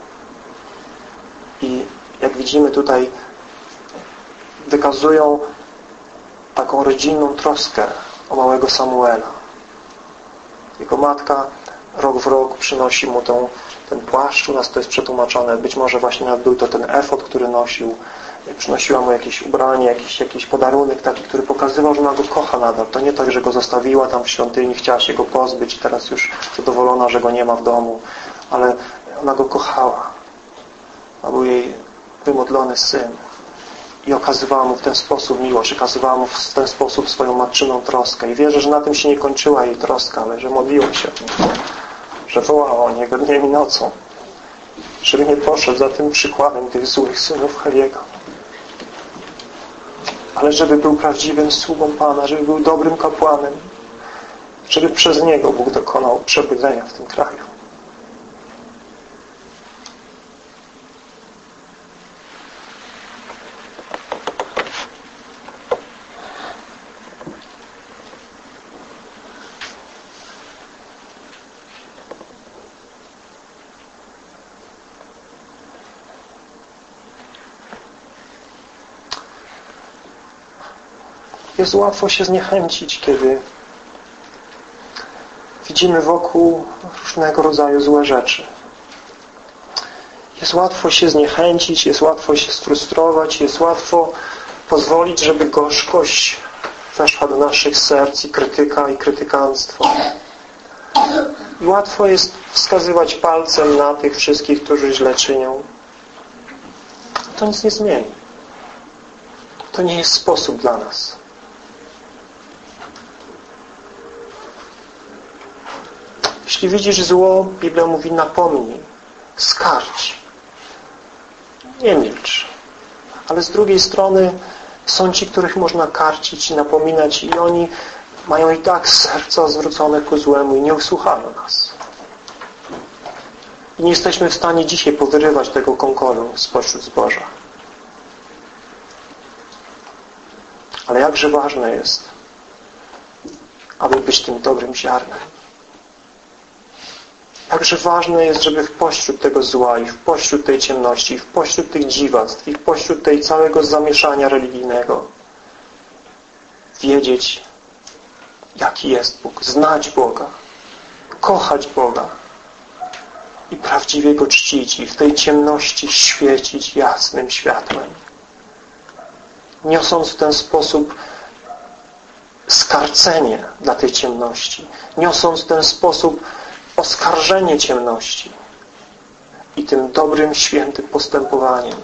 I jak widzimy tutaj wykazują taką rodzinną troskę o małego Samuela. Jego matka rok w rok przynosi mu tą, ten płaszcz, u nas to jest przetłumaczone, być może właśnie był to ten efot, który nosił, przynosiła mu jakieś ubranie, jakiś, jakiś podarunek taki, który pokazywał, że ona go kocha nadal. To nie tak, że go zostawiła tam w świątyni, chciała się go pozbyć, teraz już zadowolona, że go nie ma w domu, ale ona go kochała. A był jej wymodlony syn i okazywała mu w ten sposób miłość, okazywała mu w ten sposób swoją matczyną troskę. I wierzę, że na tym się nie kończyła jej troska, ale że modliła się o niego, że wołała o niego dniem i nocą, żeby nie poszedł za tym przykładem tych złych synów Heliego. Ale żeby był prawdziwym sługą Pana, żeby był dobrym kapłanem, żeby przez niego Bóg dokonał przebudzenia w tym kraju. Jest łatwo się zniechęcić, kiedy widzimy wokół różnego rodzaju złe rzeczy. Jest łatwo się zniechęcić, jest łatwo się sfrustrować, jest łatwo pozwolić, żeby gorzkość weszła do naszych serc i krytyka i krytykanstwo. I łatwo jest wskazywać palcem na tych wszystkich, którzy źle czynią. To nic nie zmieni. To nie jest sposób dla nas. Jeśli widzisz zło, Biblia mówi napomnij, skarć. nie milcz. Ale z drugiej strony są ci, których można karcić i napominać i oni mają i tak serca zwrócone ku złemu i nie usłuchają nas. I nie jesteśmy w stanie dzisiaj powyrywać tego konkoru spośród zboża. Ale jakże ważne jest, aby być tym dobrym ziarnem. Jakże ważne jest, żeby w pośród tego zła i w pośród tej ciemności, i w pośród tych dziwactw, i w pośród tej całego zamieszania religijnego wiedzieć, jaki jest Bóg, znać Boga, kochać Boga. I prawdziwie Go czcić i w tej ciemności świecić jasnym światłem. Niosąc w ten sposób skarcenie dla tej ciemności, niosąc w ten sposób oskarżenie ciemności i tym dobrym, świętym postępowaniem,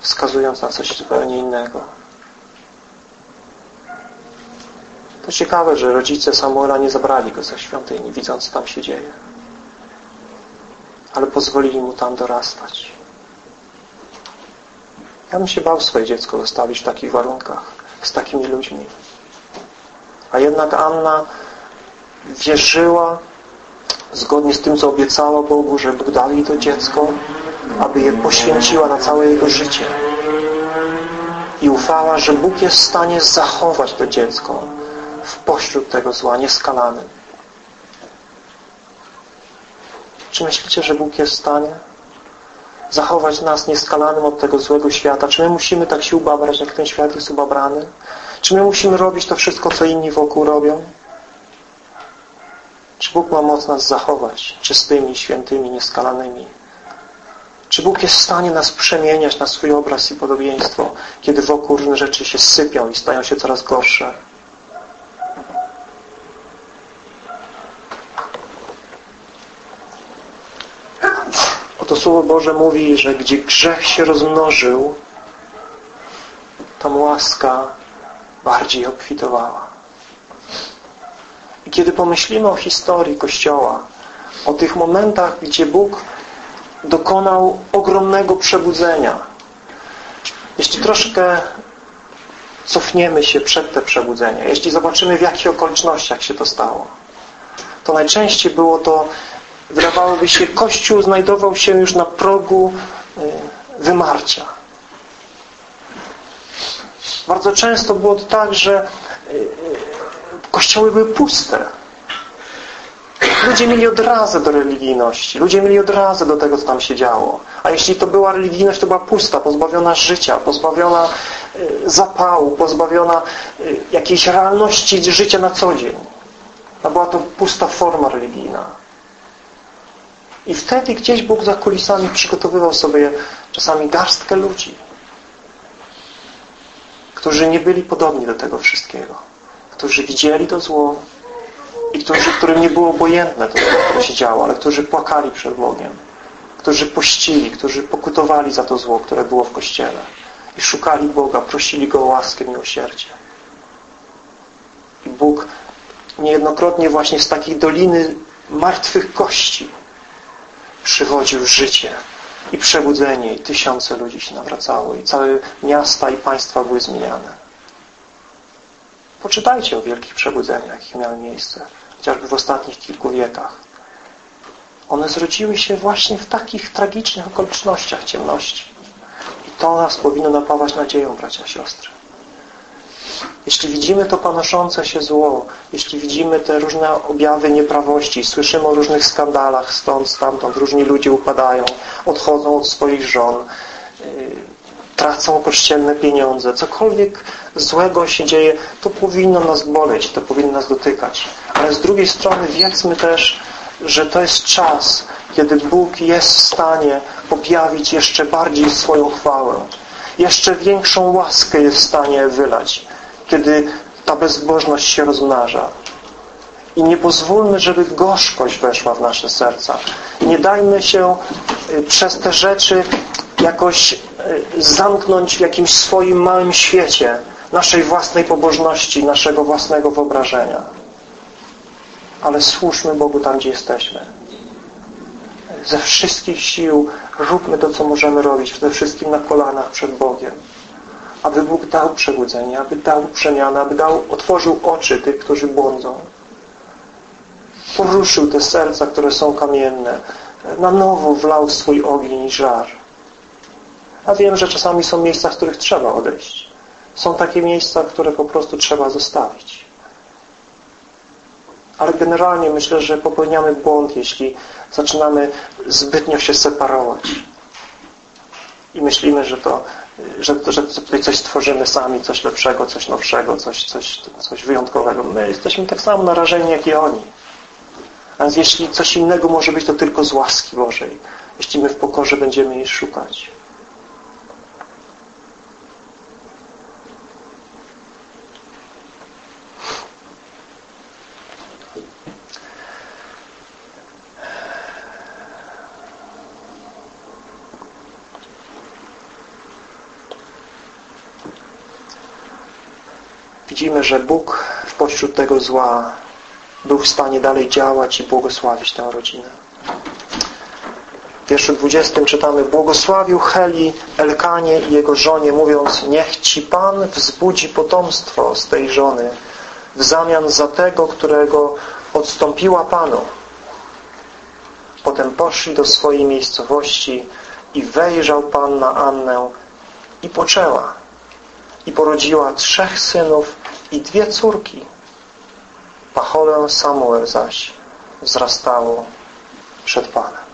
wskazując na coś zupełnie innego. To ciekawe, że rodzice Samuela nie zabrali go ze świątyni, widząc, co tam się dzieje. Ale pozwolili mu tam dorastać. Ja bym się bał swoje dziecko zostawić w takich warunkach, z takimi ludźmi. A jednak Anna wierzyła zgodnie z tym, co obiecała Bogu, że Bóg dał jej to dziecko, aby je poświęciła na całe jego życie. I ufała, że Bóg jest w stanie zachować to dziecko w pośród tego zła, nieskalanym. Czy myślicie, że Bóg jest w stanie zachować nas nieskalanym od tego złego świata? Czy my musimy tak się ubabrać, jak ten świat jest ubabrany? Czy my musimy robić to wszystko, co inni wokół robią? Czy Bóg ma moc nas zachować czystymi, świętymi, nieskalanymi? Czy Bóg jest w stanie nas przemieniać na swój obraz i podobieństwo, kiedy wokół różne rzeczy się sypią i stają się coraz gorsze? Oto Słowo Boże mówi, że gdzie grzech się rozmnożył, tam łaska bardziej obfitowała. Kiedy pomyślimy o historii Kościoła, o tych momentach, gdzie Bóg dokonał ogromnego przebudzenia, jeśli troszkę cofniemy się przed te przebudzenie, jeśli zobaczymy w jakich okolicznościach się to stało, to najczęściej było to, wydawałoby się, Kościół znajdował się już na progu y, wymarcia. Bardzo często było to tak, że y, y, kościoły były puste. Ludzie mieli odrazę do religijności. Ludzie mieli odrazę do tego, co tam się działo. A jeśli to była religijność, to była pusta, pozbawiona życia, pozbawiona y, zapału, pozbawiona jakiejś realności życia na co dzień. Była to pusta forma religijna. I wtedy gdzieś Bóg za kulisami przygotowywał sobie czasami garstkę ludzi, którzy nie byli podobni do tego wszystkiego, którzy widzieli to zło i którzy, którym nie było obojętne to, co się działo, ale którzy płakali przed Bogiem, którzy pościli, którzy pokutowali za to zło, które było w Kościele i szukali Boga, prosili Go o łaskę, miłosierdzie. I Bóg niejednokrotnie właśnie z takiej doliny martwych kości przywodził życie i przebudzenie i tysiące ludzi się nawracało i całe miasta i państwa były zmieniane. Poczytajcie o wielkich przebudzeniach, jakie miały miejsce, chociażby w ostatnich kilku wiekach. One zrodziły się właśnie w takich tragicznych okolicznościach ciemności. I to nas powinno napawać nadzieją, bracia, siostry. Jeśli widzimy to panoszące się zło, jeśli widzimy te różne objawy nieprawości, słyszymy o różnych skandalach stąd, stamtąd, różni ludzie upadają, odchodzą od swoich żon, yy, tracą kościelne pieniądze, cokolwiek złego się dzieje, to powinno nas boleć, to powinno nas dotykać. Ale z drugiej strony wiedzmy też, że to jest czas, kiedy Bóg jest w stanie objawić jeszcze bardziej swoją chwałę. Jeszcze większą łaskę jest w stanie wylać kiedy ta bezbożność się rozmnaża. I nie pozwólmy, żeby gorzkość weszła w nasze serca. Nie dajmy się y, przez te rzeczy jakoś zamknąć w jakimś swoim małym świecie naszej własnej pobożności, naszego własnego wyobrażenia. Ale służmy Bogu tam, gdzie jesteśmy. ze wszystkich sił róbmy to, co możemy robić, przede wszystkim na kolanach przed Bogiem. Aby Bóg dał przebudzenie, aby dał przemianę, aby dał, otworzył oczy tych, którzy błądzą. Poruszył te serca, które są kamienne. Na nowo wlał swój ogień i żar. A wiem, że czasami są miejsca, z których trzeba odejść. Są takie miejsca, które po prostu trzeba zostawić. Ale generalnie myślę, że popełniamy błąd, jeśli zaczynamy zbytnio się separować. I myślimy, że to, że, że tutaj coś stworzymy sami, coś lepszego, coś nowszego, coś, coś, coś wyjątkowego. My jesteśmy tak samo narażeni, jak i oni. A więc jeśli coś innego może być, to tylko z łaski Bożej. Jeśli my w pokorze będziemy jej szukać. Widzimy, że Bóg w pośród tego zła był w stanie dalej działać i błogosławić tę rodzinę. W wierszu 20 czytamy Błogosławił Heli Elkanie i jego żonie, mówiąc Niech Ci Pan wzbudzi potomstwo z tej żony w zamian za tego, którego odstąpiła Panu. Potem poszli do swojej miejscowości i wejrzał Pan na Annę i poczęła. I porodziła trzech synów i dwie córki. Pacholę Samuel zaś wzrastało przed Panem.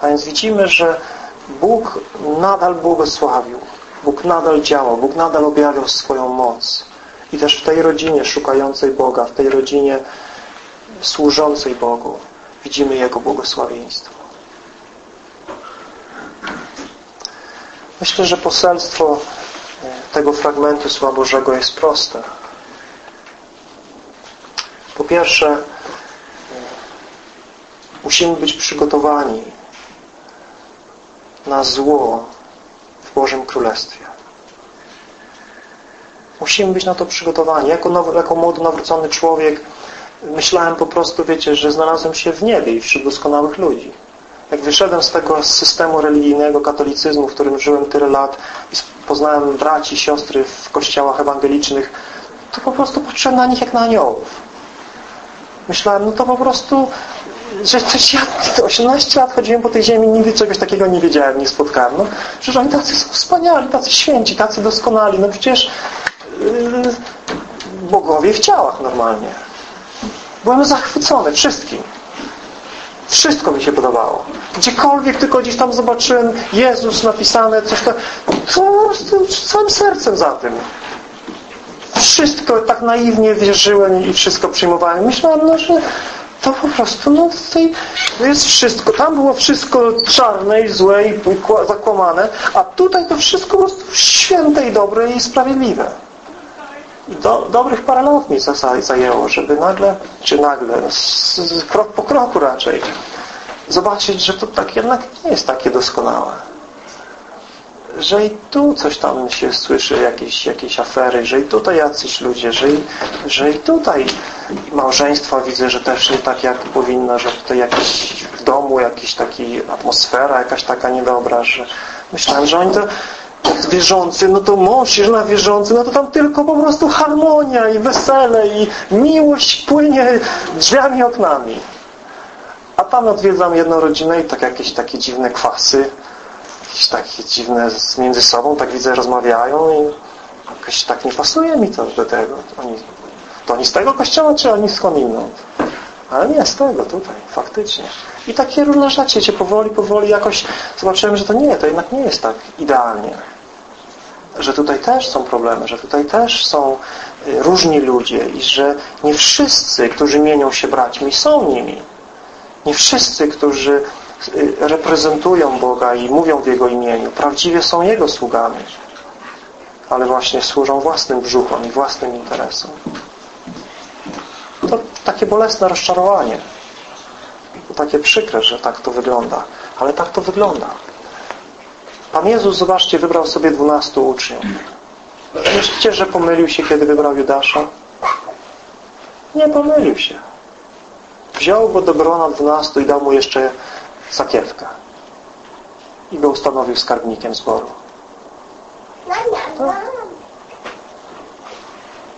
A więc widzimy, że Bóg nadal błogosławił. Bóg nadal działał. Bóg nadal objawiał swoją moc. I też w tej rodzinie szukającej Boga, w tej rodzinie służącej Bogu widzimy Jego błogosławieństwo. Myślę, że poselstwo tego fragmentu Słowa Bożego jest proste. Po pierwsze, musimy być przygotowani na zło w Bożym Królestwie. Musimy być na to przygotowani. Jako, jako młody, nawrócony człowiek myślałem po prostu, wiecie, że znalazłem się w niebie i wśród doskonałych ludzi. Jak wyszedłem z tego systemu religijnego katolicyzmu, w którym żyłem tyle lat i poznałem braci, siostry w kościołach ewangelicznych, to po prostu patrzyłem na nich jak na aniołów. Myślałem, no to po prostu, że coś ja 18 lat chodziłem po tej ziemi, nigdy czegoś takiego nie wiedziałem, nie spotkałem. No, że oni tacy są wspaniali, tacy święci, tacy doskonali. No przecież yy, bogowie w ciałach normalnie. Byłem zachwycony wszystkim. Wszystko mi się podobało. Gdziekolwiek tylko gdzieś tam zobaczyłem Jezus napisane, coś tam, to po prostu całym sercem za tym. Wszystko tak naiwnie wierzyłem i wszystko przyjmowałem. Myślałem, no, że to po prostu, no tutaj jest wszystko. Tam było wszystko czarne i złe i zakłamane, a tutaj to wszystko po prostu święte i dobre i sprawiedliwe do, dobrych parę lat mi zajęło, żeby nagle, czy nagle, z, z, krok po kroku raczej, zobaczyć, że to tak jednak nie jest takie doskonałe. Że i tu coś tam się słyszy, jakieś, jakieś afery, że i tutaj jacyś ludzie, że i, że i tutaj małżeństwa widzę, że też nie tak jak powinno, że tutaj jakiś w domu, jakaś taki atmosfera, jakaś taka niedobra, że myślałem, że oni to wierzący, no to mąż i żona wierzący, no to tam tylko po prostu harmonia i wesele i miłość płynie drzwiami, oknami. A tam odwiedzam jedną rodzinę i tak jakieś takie dziwne kwasy, jakieś takie dziwne między sobą, tak widzę, rozmawiają i jakoś tak nie pasuje mi to do tego. Oni, to oni z tego kościoła, czy oni skądinąd? Ale nie, z tego tutaj, faktycznie. I takie różne rzeczy, powoli, powoli jakoś zobaczyłem, że to nie, to jednak nie jest tak idealnie. Że tutaj też są problemy, że tutaj też są y, różni ludzie i że nie wszyscy, którzy mienią się braćmi, są nimi. Nie wszyscy, którzy y, reprezentują Boga i mówią w Jego imieniu, prawdziwie są Jego sługami, ale właśnie służą własnym brzuchom i własnym interesom. To takie bolesne rozczarowanie. To takie przykre, że tak to wygląda. Ale tak to wygląda. Pan Jezus, zobaczcie, wybrał sobie dwunastu uczniów. Myślicie, że pomylił się, kiedy wybrał Judasza? Nie pomylił się. wziął go do grona dwunastu i dał mu jeszcze sakiewkę. I go ustanowił skarbnikiem zboru.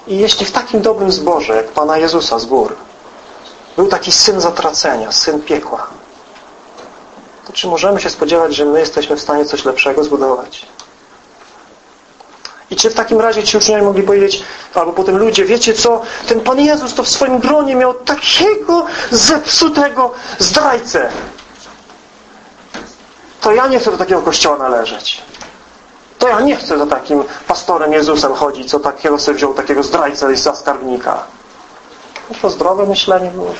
I jeśli w takim dobrym zborze, jak Pana Jezusa zbór, był taki syn zatracenia, syn piekła, to czy możemy się spodziewać, że my jesteśmy w stanie coś lepszego zbudować? I czy w takim razie ci uczniowie mogli powiedzieć, albo potem ludzie, wiecie co, ten Pan Jezus to w swoim gronie miał takiego zepsutego zdrajcę. To ja nie chcę do takiego kościoła należeć. To ja nie chcę za takim pastorem Jezusem chodzić, co takiego sobie wziął takiego zdrajcę za skarbnika. No to zdrowe myślenie było.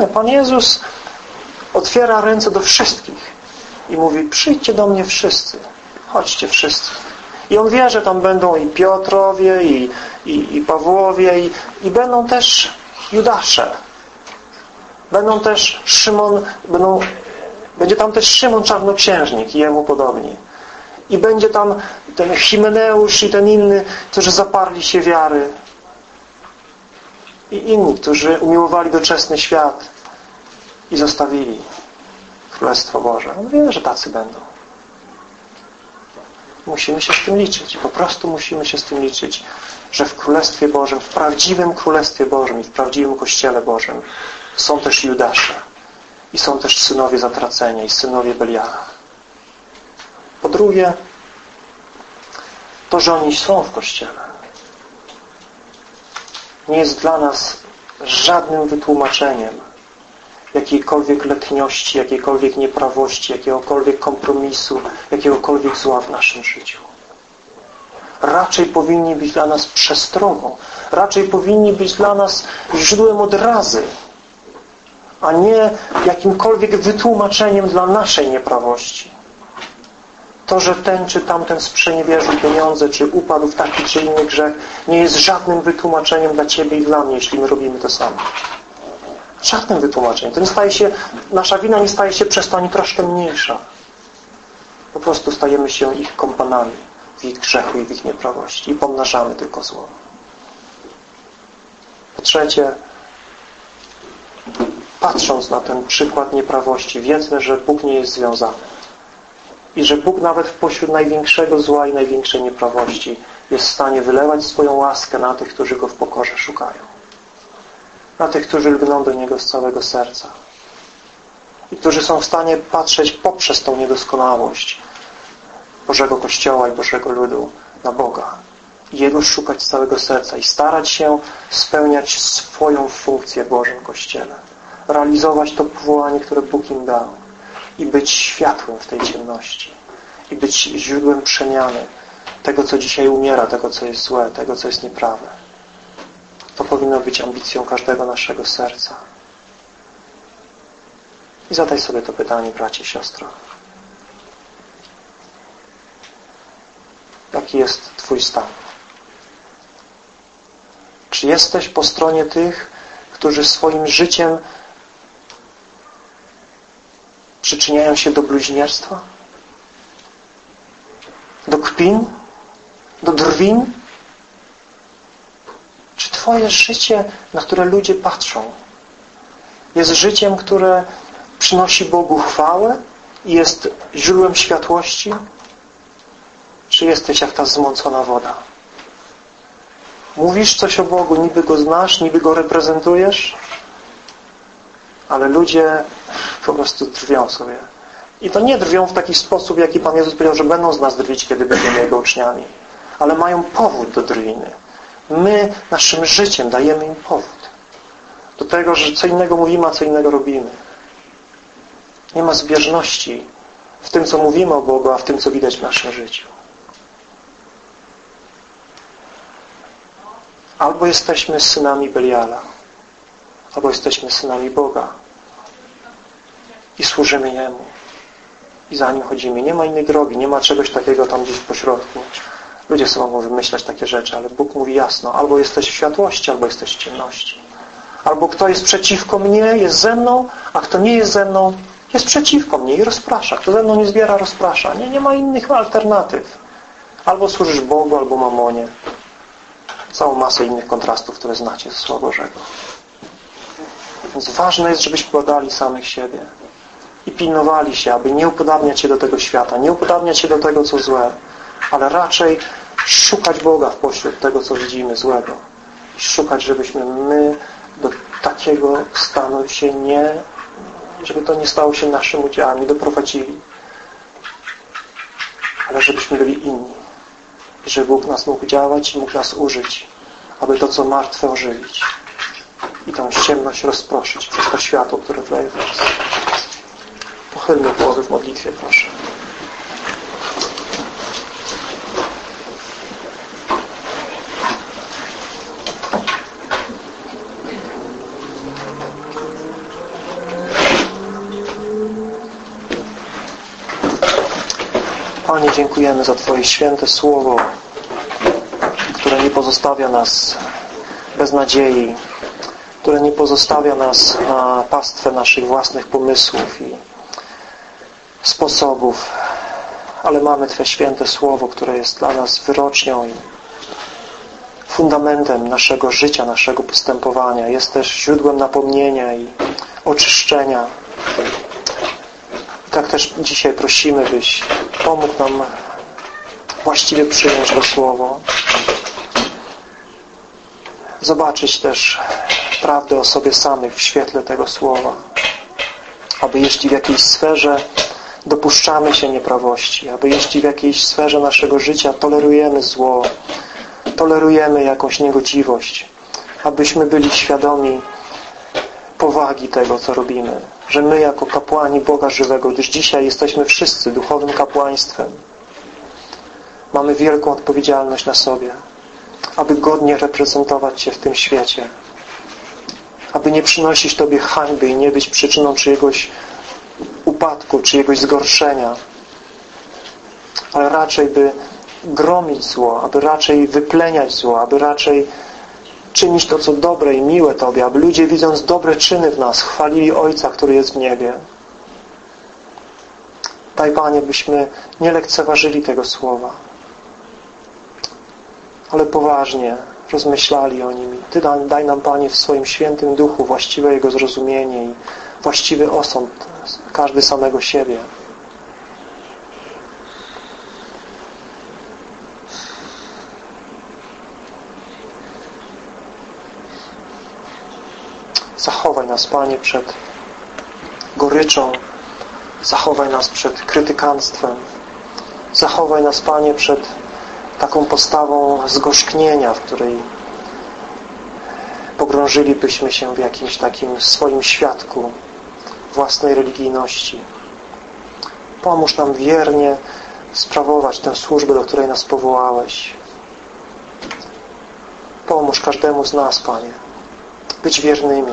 Nie, Pan Jezus otwiera ręce do wszystkich i mówi, przyjdźcie do mnie wszyscy. Chodźcie wszyscy. I on wie, że tam będą i Piotrowie, i, i, i Pawłowie, i, i będą też Judasze. Będą też Szymon, będą, będzie tam też Szymon Czarnoksiężnik i jemu podobni. I będzie tam ten Himeneusz i ten inny, którzy zaparli się wiary. I inni, którzy umiłowali doczesny świat i zostawili Królestwo Boże. On wie, że tacy będą. Musimy się z tym liczyć. Po prostu musimy się z tym liczyć, że w Królestwie Bożym, w prawdziwym Królestwie Bożym i w prawdziwym Kościele Bożym są też Judasze i są też synowie zatracenia i synowie Beliala. Po drugie, to, że oni są w Kościele nie jest dla nas żadnym wytłumaczeniem jakiejkolwiek letniości, jakiejkolwiek nieprawości, jakiegokolwiek kompromisu, jakiegokolwiek zła w naszym życiu. Raczej powinni być dla nas przestrogą, raczej powinni być dla nas źródłem odrazy, a nie jakimkolwiek wytłumaczeniem dla naszej nieprawości. To, że ten czy tamten sprzeniewierzył pieniądze, czy upadł w taki czy inny grzech, nie jest żadnym wytłumaczeniem dla Ciebie i dla mnie, jeśli my robimy to samo. Żadnym wytłumaczeniem. To nie staje się, nasza wina nie staje się przez to ani troszkę mniejsza. Po prostu stajemy się ich kompanami w ich grzechu i w ich nieprawości i pomnażamy tylko zło. Po trzecie, patrząc na ten przykład nieprawości, wiedzmy, że Bóg nie jest związany. I że Bóg nawet w pośród największego zła i największej nieprawości jest w stanie wylewać swoją łaskę na tych, którzy Go w pokorze szukają. Na tych, którzy lgną do Niego z całego serca. I którzy są w stanie patrzeć poprzez tą niedoskonałość Bożego Kościoła i Bożego ludu na Boga. I Jego szukać z całego serca i starać się spełniać swoją funkcję w Bożym Kościele realizować to powołanie, które Bóg im dał i być światłem w tej ciemności i być źródłem przemiany tego, co dzisiaj umiera, tego, co jest złe, tego, co jest nieprawe. To powinno być ambicją każdego naszego serca. I zadaj sobie to pytanie, bracie, siostro. Jaki jest Twój stan? Czy jesteś po stronie tych, którzy swoim życiem przyczyniają się do bluźnierstwa? Do kpin? Do drwin? Czy Twoje życie, na które ludzie patrzą, jest życiem, które przynosi Bogu chwałę i jest źródłem światłości? Czy jesteś jak ta zmącona woda? Mówisz coś o Bogu, niby Go znasz, niby Go reprezentujesz, ale ludzie po prostu drwią sobie. I to nie drwią w taki sposób, jaki Pan Jezus powiedział, że będą z nas drwić, kiedy będziemy Jego uczniami. Ale mają powód do drwiny. My naszym życiem dajemy im powód do tego, że co innego mówimy, a co innego robimy. Nie ma zbieżności w tym, co mówimy o Bogu, a w tym, co widać w naszym życiu. Albo jesteśmy synami Beliala, albo jesteśmy synami Boga i służymy Jemu i za Nim chodzimy. Nie ma innej drogi, nie ma czegoś takiego tam gdzieś pośrodku. Ludzie sobie mogą wymyślać takie rzeczy, ale Bóg mówi jasno, albo jesteś w światłości, albo jesteś w ciemności. Albo kto jest przeciwko mnie, jest ze mną, a kto nie jest ze mną, jest przeciwko mnie i rozprasza. Kto ze mną nie zbiera, rozprasza. Nie, nie ma innych alternatyw. Albo służysz Bogu, albo mamonie. całą masę innych kontrastów, które znacie z Słowa Bożego. Więc ważne jest, żebyśmy badali samych siebie i pilnowali się, aby nie upodabniać się do tego świata, nie upodabniać się do tego, co złe, ale raczej szukać Boga w pośród tego, co widzimy złego. I szukać, żebyśmy my do takiego stanu się nie, żeby to nie stało się naszym udziałem, nie doprowadzili. Ale żebyśmy byli inni. I żeby Bóg nas mógł działać i mógł nas użyć, aby to, co martwe, ożywić. I tą ciemność rozproszyć przez to światło, które wleje w nas. Pochylmy głowy w modlitwie, proszę. Panie, dziękujemy za Twoje święte słowo, które nie pozostawia nas bez nadziei, które nie pozostawia nas na pastwę naszych własnych pomysłów i sposobów, ale mamy Twe święte słowo, które jest dla nas wyrocznią i fundamentem naszego życia, naszego postępowania. Jest też źródłem napomnienia i oczyszczenia. I tak też dzisiaj prosimy, byś pomógł nam właściwie przyjąć to słowo. Zobaczyć też prawdę o sobie samych w świetle tego słowa. Aby jeśli w jakiejś sferze dopuszczamy się nieprawości, aby jeśli w jakiejś sferze naszego życia tolerujemy zło, tolerujemy jakąś niegodziwość, abyśmy byli świadomi powagi tego, co robimy. Że my jako kapłani Boga żywego, gdyż dzisiaj jesteśmy wszyscy duchowym kapłaństwem, mamy wielką odpowiedzialność na sobie, aby godnie reprezentować się w tym świecie, aby nie przynosić Tobie hańby i nie być przyczyną czyjegoś upadku, czyjegoś zgorszenia, ale raczej by gromić zło, aby raczej wypleniać zło, aby raczej czynić to, co dobre i miłe Tobie, aby ludzie widząc dobre czyny w nas chwalili Ojca, który jest w niebie. Daj Panie, byśmy nie lekceważyli tego słowa, ale poważnie rozmyślali o nim. Ty daj nam, Panie, w swoim świętym duchu właściwe Jego zrozumienie i właściwy osąd każdy samego siebie. Zachowaj nas, Panie, przed goryczą. Zachowaj nas przed krytykanstwem. Zachowaj nas, Panie, przed taką postawą zgorzknienia, w której pogrążylibyśmy się w jakimś takim swoim świadku własnej religijności. Pomóż nam wiernie sprawować tę służbę, do której nas powołałeś. Pomóż każdemu z nas, Panie, być wiernymi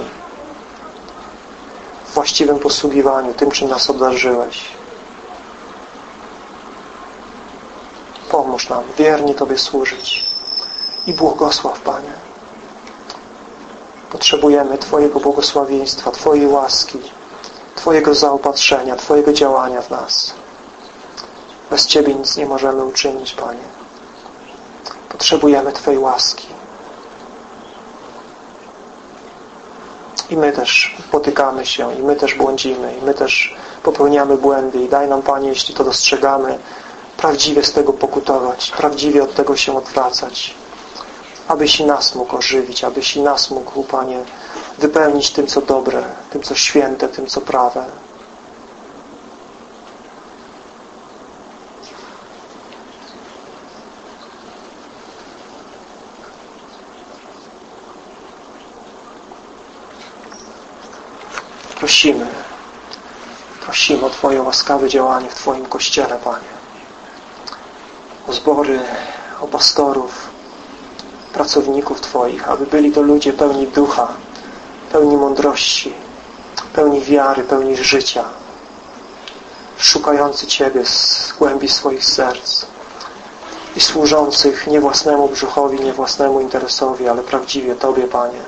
w właściwym posługiwaniu tym, czym nas obdarzyłeś. Pomóż nam wiernie Tobie służyć i błogosław, Panie. Potrzebujemy Twojego błogosławieństwa, Twojej łaski, Twojego zaopatrzenia, Twojego działania w nas. Bez Ciebie nic nie możemy uczynić, Panie. Potrzebujemy Twojej łaski. I my też potykamy się, i my też błądzimy, i my też popełniamy błędy. I daj nam, Panie, jeśli to dostrzegamy, prawdziwie z tego pokutować, prawdziwie od tego się odwracać. Abyś i nas mógł ożywić, abyś i nas mógł, Panie, wypełnić tym, co dobre, tym, co święte, tym, co prawe. Prosimy, prosimy o Twoje łaskawe działanie w Twoim Kościele, Panie. O zbory, o pastorów, pracowników Twoich, aby byli to ludzie pełni ducha, pełni mądrości, pełni wiary, pełni życia, szukający Ciebie z głębi swoich serc i służących nie własnemu brzuchowi, nie własnemu interesowi, ale prawdziwie Tobie, Panie.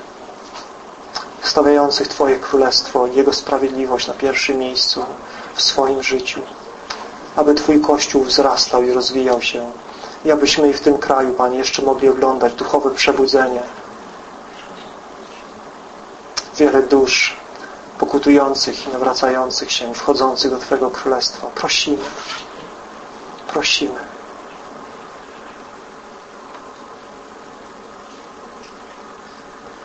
Stawiających Twoje Królestwo i Jego sprawiedliwość na pierwszym miejscu w swoim życiu, aby Twój Kościół wzrastał i rozwijał się i abyśmy i w tym kraju, Panie, jeszcze mogli oglądać duchowe przebudzenie. Wiele dusz pokutujących i nawracających się, wchodzących do Twojego Królestwa. Prosimy. Prosimy.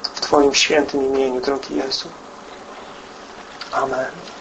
W Twoim świętym imieniu, drogi Jezu. Amen.